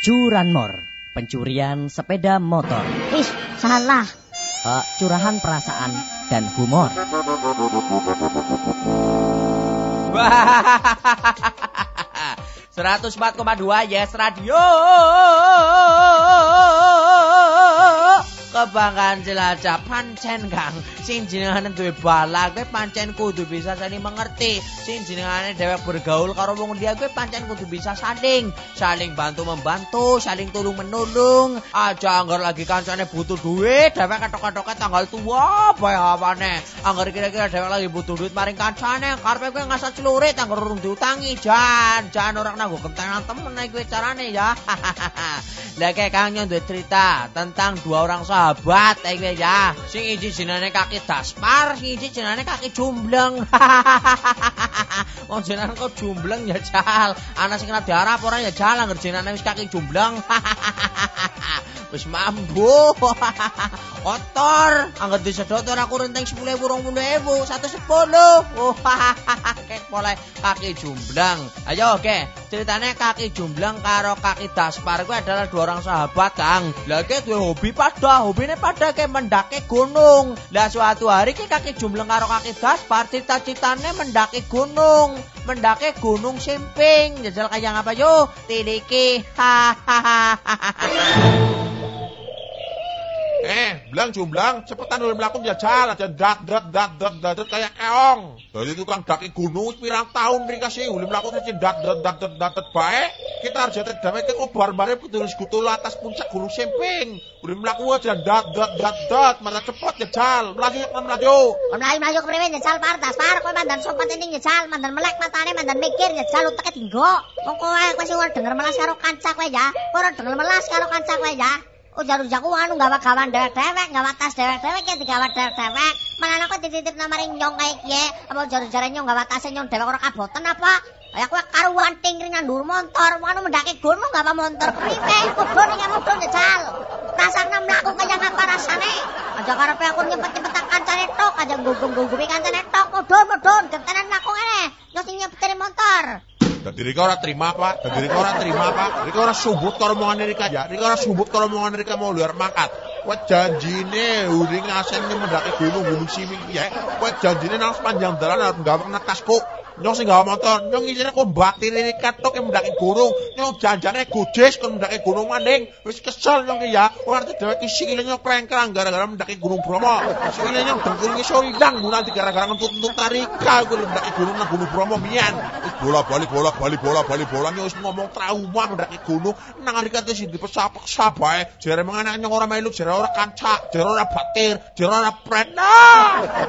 Curanmor, pencurian sepeda motor. Ih, salah. Uh, curahan perasaan dan humor. 104,2 Yes Radio kebanggaan jelajah pancen Kang? Sing jenengane duwe bala kowe pancen kudu bisa saling mengerti. Sing jenengane dhewek bergaul karo wong liya kowe pancen kudu bisa saling. Saling bantu membantu saling tulung menolong aja anggar lagi kancane butuh duit dhewek ketok-ketoknya tanggal tua bae hawane. Anggar kira-kira dhewek lagi butuh duit maring kancane karepe kowe ngasah celurit anggar urung diutangi. Jan jan orang nanggo kentenan temen kowe carane ya. Lah kayak Kang duwe cerita tentang dua orang sahabat sahabat iki ya. Sing iki jenenge kaki daspar, sing iki jenenge kaki jumbleng. Wong jenenge kok jumbleng ya jal. Ana sing kena diarap ora ya jal anggere jenenge wis kaki jumbleng. wis mambu. Kotor, anggere disedot ora kurenteng 10.000 20.000, 110. Oh, kek mulai kaki jumbleng. Ayo oke, ceritanya kaki jumbleng karo kaki daspar gue adalah dua orang sahabat, Kang. Lagi duwe hobi hobine pada kayak mendaki gunung. Lah suatu hari ki kaki jumbleng karo kaki Gaspar cita-citane mendaki gunung. Mendaki gunung Simping. Jajal kayak apa yo? Tiliki. Eh, belang jumblang, cepetan udah melakukan jajal aja dat dat dat dat dat kayak keong. Dari tukang daki gunung pirang tahun mereka sih udah melakukan aja dat dat dat dat dat dat baik. Kita harus jatuh damai ke kobar bare putus skutul atas puncak gunung Semping. Udah melakukan aja dat dat dat dat malah cepet jajal. Melaju kan melaju. Melayu melayu kepriwe jajal partas par kowe mandan sopan ini jajal mandan melek matane mandan mikir jajal uteke dinggo. Wong kowe kowe sing denger melas karo kanca kowe ya. Ora denger melas karo kanca kowe ya. Ujar-ujarku anu gawa gawan dewek-dewek, gawa tas dewek-dewek ya digawa dewek-dewek. Malah aku dititip namaring nyong kayak kiye, apa ujar-ujar nyong gawa tas nyong dewek ora kaboten apa? Ya kowe karuan tingkring ndur motor, anu mendaki gunung gawa motor priwe, kudu ning mudun jajal. Rasane mlaku kaya apa rasane? Aja karepe aku nyempet-nyempet kancane tok, aja gunggung-gunggungi kancane tok, mudun-mudun, gentenan mlaku ngene. Yo sing nyepetin motor. Dadi Rika ora terima, Pak. Dadi Rika ora terima, Pak. Rika ora sumbut karo omongan Rika ya. Rika ora sumbut karo omongan Rika mau luar mangkat. Kowe janjine uring ngaseni mendaki gunung gunung siming ya. Kowe janjine nang sepanjang dalan arep gawe tasku. Nyong sing gawa motor, nyong isine kok mbakti ini katok yang mendaki gunung. Nyong janjane gojes kon mendaki gunung manding. Wis kesel nyong ya. Ora ngerti dhewek iki sikile nyong prengkrang gara-gara mendaki gunung Bromo. Sikile nyong dengkul iso ilang nanti gara-gara ngentut-ngentut tarika kuwi mendaki gunung nang gunung Bromo mian. Wis bola-balik bola-balik bola-balik bola wis ngomong trauma mendaki gunung nang ngarep wis dipesa-pesa bae. Jare nyong ora melu, jare ora kanca, jare ora batir, jare ora prena.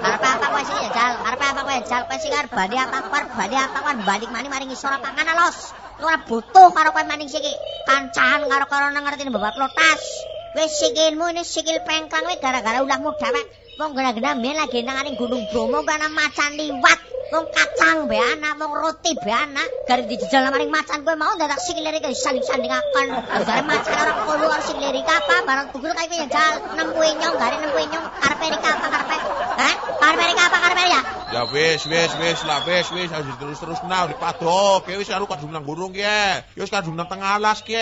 Apa-apa kowe sing jal, apa-apa kowe jal kowe sing arep bali apa Bar bali atawan balik mani maring isor pangan los. Ora butuh karo kowe maning siki. Kancahan karo karo nang ngerti babat lotas. Wis sikilmu ini sikil pengklang wis gara-gara ulahmu dhewek. Wong gena-gena men lagi nang Gunung Bromo kana macan liwat. Wong kacang be anak, wong roti be anak. Gari dijejal maring macan kowe mau dadak sikil iki saling-salingaken. Gare macan ora kulo ora sikil apa barang tugul kae ya jal nempuin nyong gare nempuin nyong karepe apa karepe. Hah? Karepe apa karepe ya? Ya wis wis wis lah wis wis harus terus-terus nah dipadok. Ki wis karo kadung nang gunung ki. Ya wis kadung nang tengah alas ki.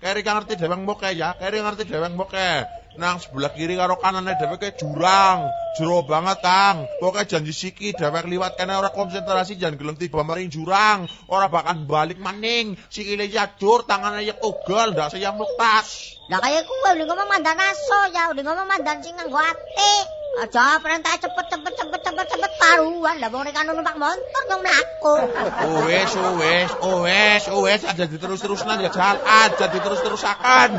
Keri kan ngerti deweng moke ya. Keri ngerti deweng moke. Nang sebelah kiri karo kanane dheweke jurang. Jero banget, Kang. Pokoke janji siki dhewek liwat kene ora konsentrasi jangan gelem tiba maring jurang. Ora bakal balik maning. Sikile yadur, tangane ya ugal, ndak sayang muktas. Lah kaya kuwe ngomong mandan aso ya, udah ngomong mandan sing nganggo ati. Aja perintah cepet cepet cepet cepet cepet paruan lah wong kan numpak motor nyong mlaku. Oh wis oh wis oh wis oh wis aja diterus-terusan ya jalan aja diterus-terusakan.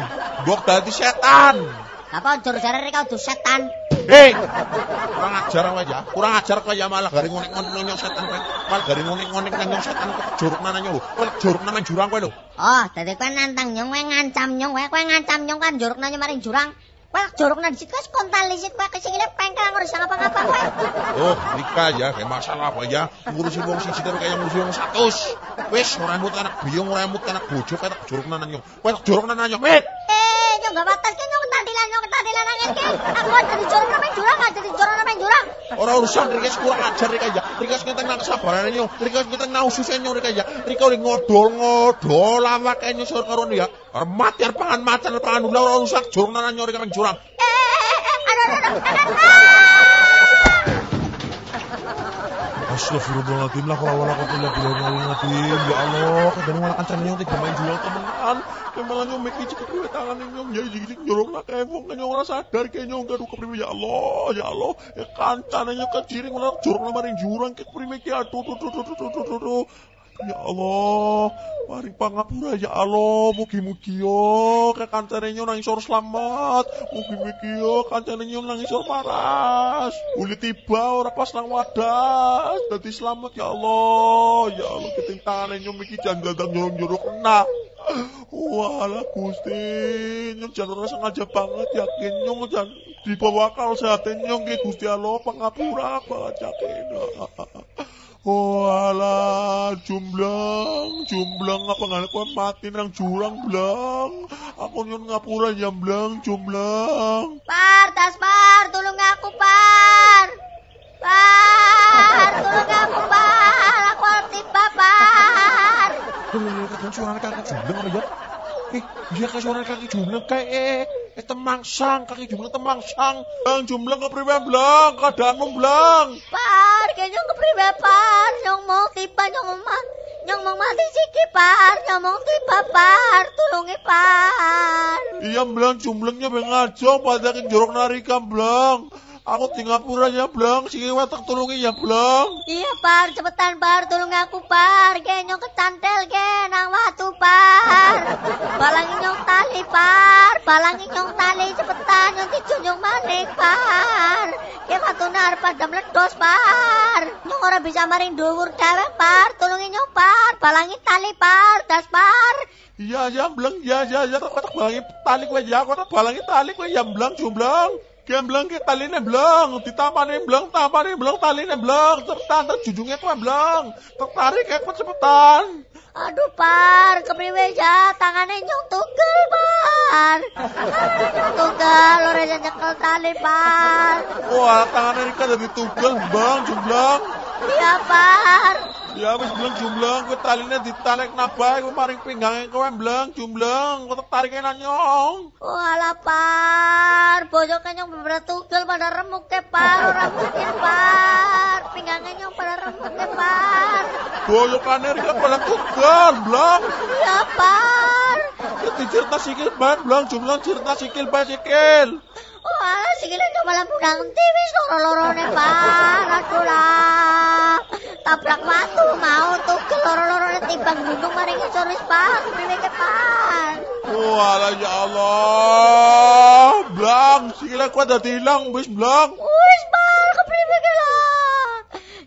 Mbok dadi setan. Apa jare rek kudu setan? Hei, kurang ajar kowe ya. Kurang ajar kowe ya malah garing ngonek-ngonek nyong setan kowe. Malah garing ngonek-ngonek nyong setan juruk nang nyong. Kowe juruk nang jurang kowe lho. Oh, dadi kowe nantang nyong kowe ngancam nyong kowe kowe ngancam nyong kan juruk nang maring jurang. Wah, jorok nang situ wis kontal lisit kowe kesingine pengkang ora ngapa ngapa kowe. Oh, nikah ya, kayak masalah apa ya? Ngurusi wong siji karo kaya ngurusi wong 100. Wis ora mut anak biung, ora mut anak bojo, kayak jorok nang nyong. Kowe jorok nang nyong. Wit. Eh, nyong gak batas ki nyong nyong. Aku ada di jurang namanya jurang, ada di jurang namanya jurang. Ora urusan Rika kurang ajar Rika ya. Rika ngenteng nang kesabaran nyo. Rika ngenteng nang ususe nyo Rika ya. Rika udah ngodol-ngodol awake nyo sur karo ya. Arep mati pangan macan pangan ulah ora urusan jurang nang nyo Rika nang jurang. Eh, eh, eh, aduh, aduh, aduh, aduh, aduh. Astagfirullahaladzim lah kalau wala lihat bilang ngalim ya Allah kadang malah kancane nyong tiga main jual temenan. Yang malah nyong meki cekep dua tangan nyong ya jadi jorok nak kewong kan nyong ora sadar kayak nyong gaduh kepriwe ya Allah ya Allah. Ya kancane nyong keciring malah jorok namaring jurang ke kepriwe ki aduh tuh tuh tuh tuh tuh tuh tuh Ya Allah, mari pangapura ya Allah, mugi-mugi yo kekancane nyong nang isor selamat, mugi-mugi yo kancane nyong nang isor paras. Uli tiba ora pas nang wadah, dadi selamat ya Allah. Ya Allah, keting tangane nyong iki jan dadang jorok-jorok kena. Walah Gusti, nyong jan ora sengaja banget yakin nyong jan dibawa akal sehatin nyong ke Gusti Allah pangapura banget yakin. Walah, jumblang, jumblang apa nggak aku mati nang jurang blang. Aku nyun ngapura jamblang, jumblang. Par, tas par, tolong aku par. Par, tolong aku par. Aku tiba par. Kadang suara kaki jumblang apa ya? Eh, kan suara kaki jumblang kayak eh, eh temang sang, kaki jumblang temang sang. Bang jumblang kepriwe blang, keadaanmu blang. Par, kayaknya kepriwe par. Nyong mau tiba, nyong Nyong mau mati siki par. Nyong mau tiba par. Tulungi par. Iya blang, jumblangnya bengajo pada ke jorok narika blang. Aku tinggal pura ya blang, sing watak tulungi ya blang. Iya par, cepetan par, tolong aku par. Ge nyong kecantel ge nang watu par. Balangi nyong tali par, balangi nyong tali cepetan nyong dijunjung manik par. Ge watu nar pada meledos par. Nyong ora bisa maring dhuwur dewek par, tulungi nyong par, balangi tali par, das par. Iya ya blang, ya ya ya tak balangi tali kowe ya, kok tak balangi tali kowe ya blang jumblang. Ki blang ki taline blang, ditampane blang, tampane blang, taline blang, cepetan terjunjungnya kowe blang. Tertarik ya kowe cepetan. Aduh par, kepriwe ya tangannya nyong tugel par. Ora bisa nyekel tali par. Wah, tangannya Rika dari tugel bang, jumblang. Iya par. Ya wis blang jumblang, kowe taline ditarik nabae kowe maring pinggange kowe blang, jumblang, kowe tertarik nang nyong. Walah par, bojoknya nyong beberapa tugel pada remuk ke par, ora mungkin par. Pinggangnya nyong pada remuk ke par. Boyokane Rika pada tugel, blang. Iya par. Dadi cerita sikil bae blang, jumblang cerita sikil bae sikil. Walah sikile nyong malah mudang tiwis loro-lorone par. Aduh lah. Loro-lorone timbang gunung maring isor wis par, kepriwe ke par. Walah ya Allah, blang, sikile kowe dadi ilang wis blang. Wis par, kepriwe ke lah.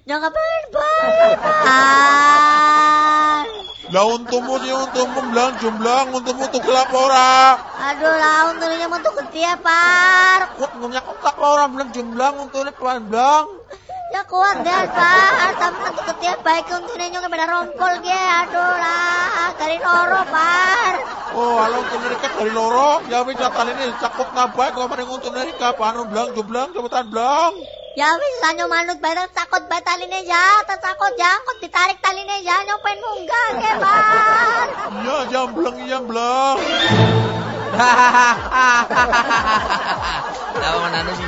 Nyong kepengen balik par. Lah untumu sih untumu blang, jumblang, untumu tugel apa ora? Aduh lah, untungnya mau tuh gede ya, Par. Kut ngomnya kotak ora blang, jumblang, untune pelan blang. Ya kuat deh, Par. Tapi tuh gede baik untungnya nyong beda rompol ge. Aduh lah, dari loro, Par. Oh, halo untune Rika dari loro, ya wis jatan ini cakup nabae kok maring untune Rika, panu blang, jumblang, cepetan blang. Ya wis lah nyong manut bae takut bae taline ya, takut ya, kok ditarik taline ya, nyong pengen munggah ge, Par. Iya, jamblang, iya blang. Lah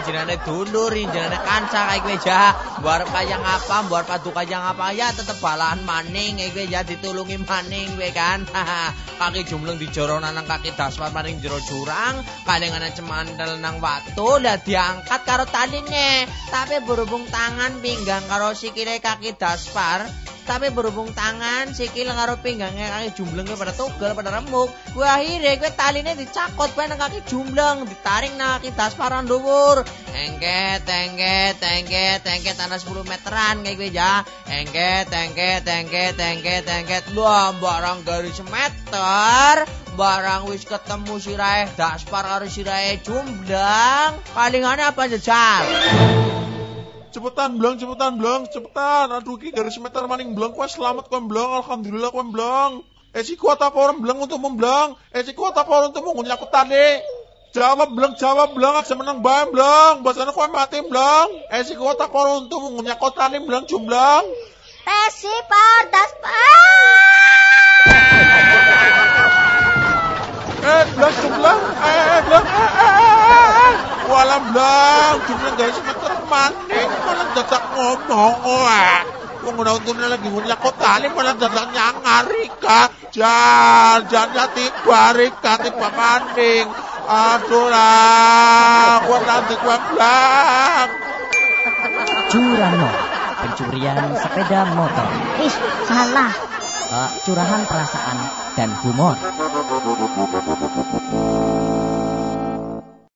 jenenge dulur, sing jenenge kanca kae kowe ja. Mbok arep kaya ngapa, mbok arep padu kaya ngapa ya tetep balahan maning kowe ya ditulungi maning kowe kan. kaki jumleng dijoro nang kaki daswar maring jero jurang, kalengane cemandel nang watu lah diangkat karo taline. Tapi berhubung tangan pinggang karo sikile kaki daspar, tapi berhubung tangan sikil karo pinggangnya kaki jumbleng pada tugel pada remuk. Gue akhirnya gue taline dicakot gue kaki jumbleng ditarik nang kaki dasparan dhuwur. Engket engket engket engket tanah 10 meteran kayak gue ya. Engket engket engket engket engket. Wah barang garis meter barang wis ketemu sirahe daspar karo sirahe jumbleng. Palingane apa jejal Cepetan blang, cepetan blang, cepetan. Aduh ki garis meter maning blang, kowe selamat kowe blang, alhamdulillah kowe blang. Eh si kuat apa orang blang untuk memblang? Eh si kuat apa orang untuk mengunyah aku tali? Jawab blang, jawab blang, aja menang bae blang. Basane kowe mati blang. Eh si kota koruntu ngumnya kota nih blang jumblang. Tesi pardas. Eh blang jumblang, eh eh, blang, eh eh eh, Walah blang, jumblang guys semeter maning malah dadak ngomong wah. Wong ora untune lagi kota nih malah dadak nyangar Rika. Jan, jan jati barika tiba maning. Aduh lah, kuat nanti kuat blang. Curanmor, pencurian sepeda motor. Ih, salah. Curahan perasaan dan humor.